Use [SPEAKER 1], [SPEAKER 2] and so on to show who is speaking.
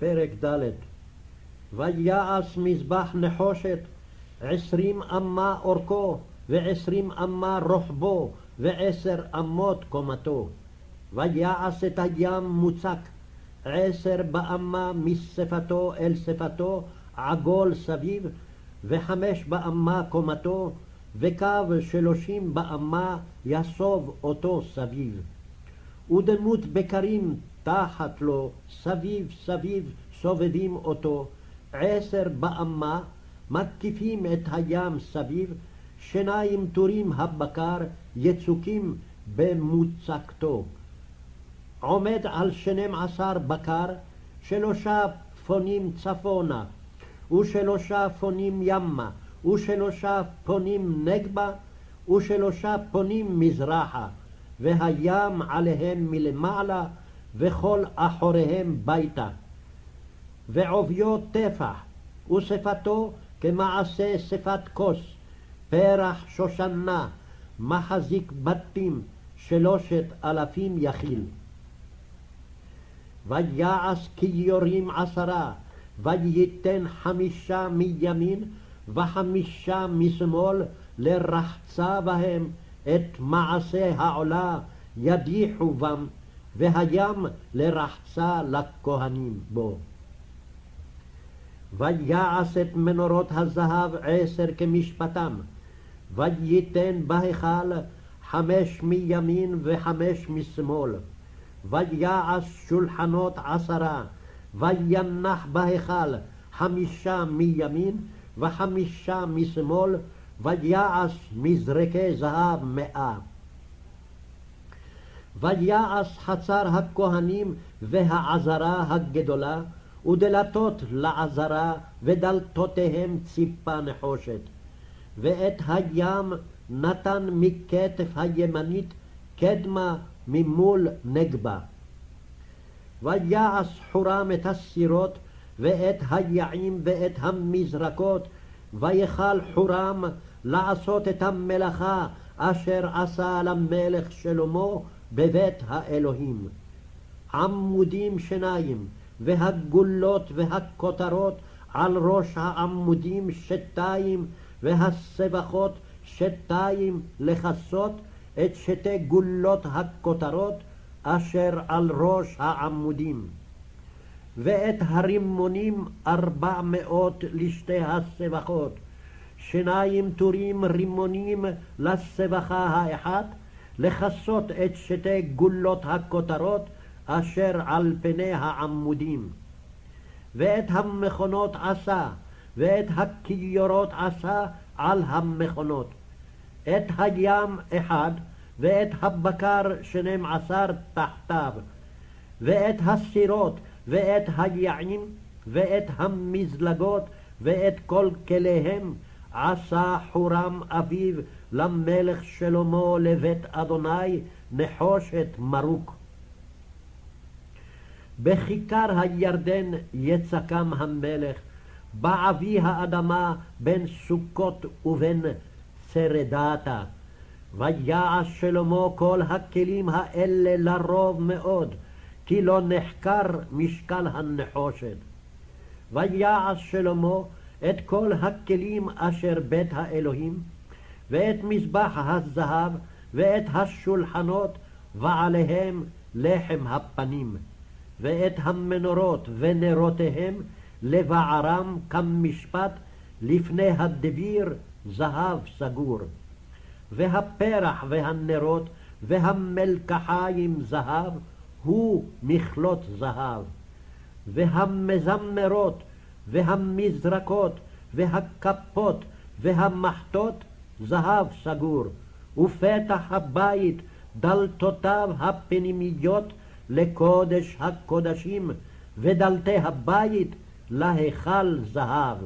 [SPEAKER 1] פרק ד' ויעש מזבח נחושת עשרים אמה אורכו ועשרים אמה רוחבו ועשר אמות קומתו. ויעש את הים מוצק עשר באמה משפתו אל שפתו עגול סביב וחמש באמה קומתו וקו שלושים באמה יסוב אותו סביב. ודמות בקרים תחת לו סביב סביב סובבים אותו עשר באמה מקיפים את הים סביב שניים טורים הבקר יצוקים במוצקתו. עומד על שנים עשר בקר שלושה פונים צפונה ושלושה פונים ימה ושלושה פונים נגבה ושלושה פונים מזרחה והים עליהם מלמעלה וכל אחוריהם ביתה. ועוביו טפח ושפתו כמעשה שפת כוס פרח שושנה מחזיק בתים שלושת אלפים יכיל. ויעש כיורים עשרה וייתן חמישה מימין וחמישה משמאל לרחצה בהם את מעשה העולה ידיחו בם והים לרחצה לכהנים בו. ויעש את מנורות הזהב עשר כמשפטם, וייתן בהיכל חמש מימין וחמש משמאל, ויעש שולחנות עשרה, וינח בהיכל חמישה מימין וחמישה משמאל, ויעש מזרקי זהב מאה. ויעש חצר הכהנים והעזרה הגדולה, ודלתות לעזרה, ודלתותיהם ציפה נחושת. ואת הים נתן מכתף הימנית קדמה ממול נגבה. ויעש חורם את הסירות, ואת היעים ואת המזרקות, ויכל חורם לעשות את המלאכה אשר עשה למלך שלמה בבית האלוהים. עמודים שניים, והגולות והכותרות על ראש העמודים שתיים, והסבכות שתיים לכסות את שתי גולות הכותרות אשר על ראש העמודים. ואת הרימונים ארבע מאות לשתי הסבכות, שניים טורים רימונים לסבכה האחת, לכסות את שתי גולות הכותרות אשר על פני העמודים. ואת המכונות עשה, ואת הכיורות עשה על המכונות. את הים אחד, ואת הבקר שנים עשר תחתיו, ואת הסירות, ואת היעים, ואת המזלגות, ואת כל כליהם, עשה חורם אביו למלך שלמה לבית אדוני נחושת מרוק. בכיכר הירדן יצקם המלך, בעבי האדמה בין סוכות ובין צרדתה. ויעש שלמה כל הכלים האלה לרוב מאוד, כי לא נחקר משקל הנחושת. ויעש שלמה את כל הכלים אשר בית האלוהים, ואת מזבח הזהב, ואת השולחנות, ועליהם לחם הפנים. ואת המנורות ונרותיהם לבערם כמשפט לפני הדביר זהב סגור. והפרח והנרות והמלקחיים זהב הוא מכלות זהב. והמזמרות והמזרקות והכפות והמחטות זהב סגור. ופתח הבית דלתותיו הפנימיות לקודש הקודשים, ודלתי הבית להיכל זהב.